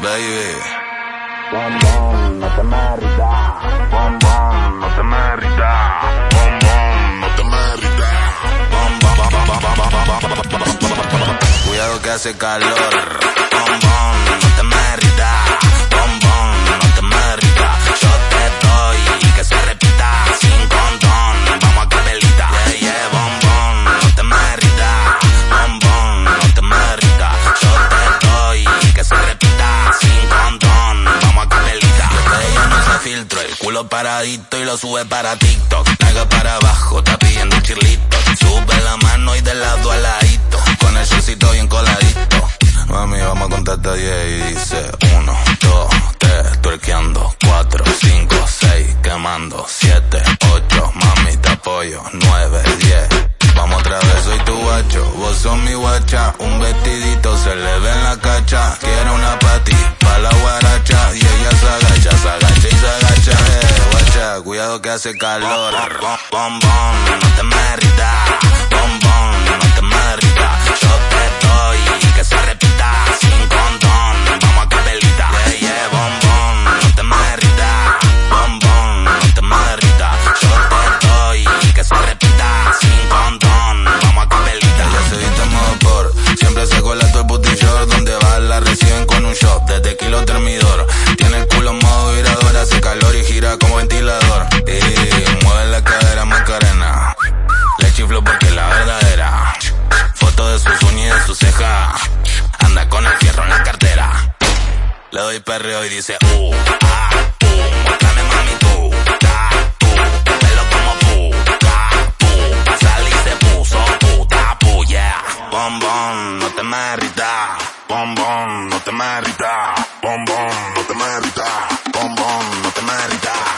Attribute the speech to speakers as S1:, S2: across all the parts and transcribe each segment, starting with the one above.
S1: baby.
S2: Bombón, no te me derritas. Bombón, no te me derritas. Bombón, no te me derritas.
S1: Cuidado que hace calor. Bombón, paradito y lo sube para TikTok. Nalga para abajo, está pidiendo chirlito. Sube la mano y de lado a ladito. Con el shortcito bien coladito. Mami, vamos a contar hasta 10 y dice 1, 2, 3, tuerqueando 4, 5, 6, quemando 7, 8, mami te apoyo 9, 10 Vamos otra vez, soy tu guacho, vos sos mi guacha Un vestidito se le ve en la cacha Quiero una pati pa' la guaracha que hace calor Bom, bom, no te me Porque la verdadera Foto de sus uñas y de su ceja Anda con el fierro en la cartera Le doy perreo y dice uh, ah, uh Muéstrame mami tú, ta, tú Pelo como puta, tú Pa' salir se puso puta, pu, yeah Bombón, no te me
S2: Bombón, no te me. Bombón, no te me.
S1: Bombón, no te me derritas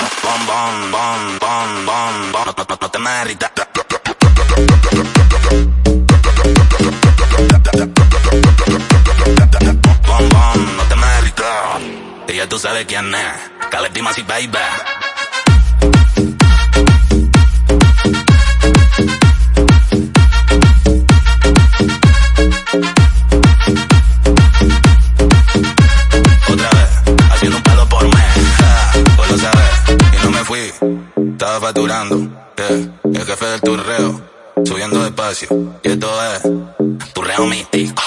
S1: Y ya tú sabes quién es Caleb y Baby Otra vez, haciendo un palo por mes. Ja, Vos lo sabes, y no me fui. Estaba facturando, yeah, el jefe del turreo, subiendo despacio. Y esto es turreo místico.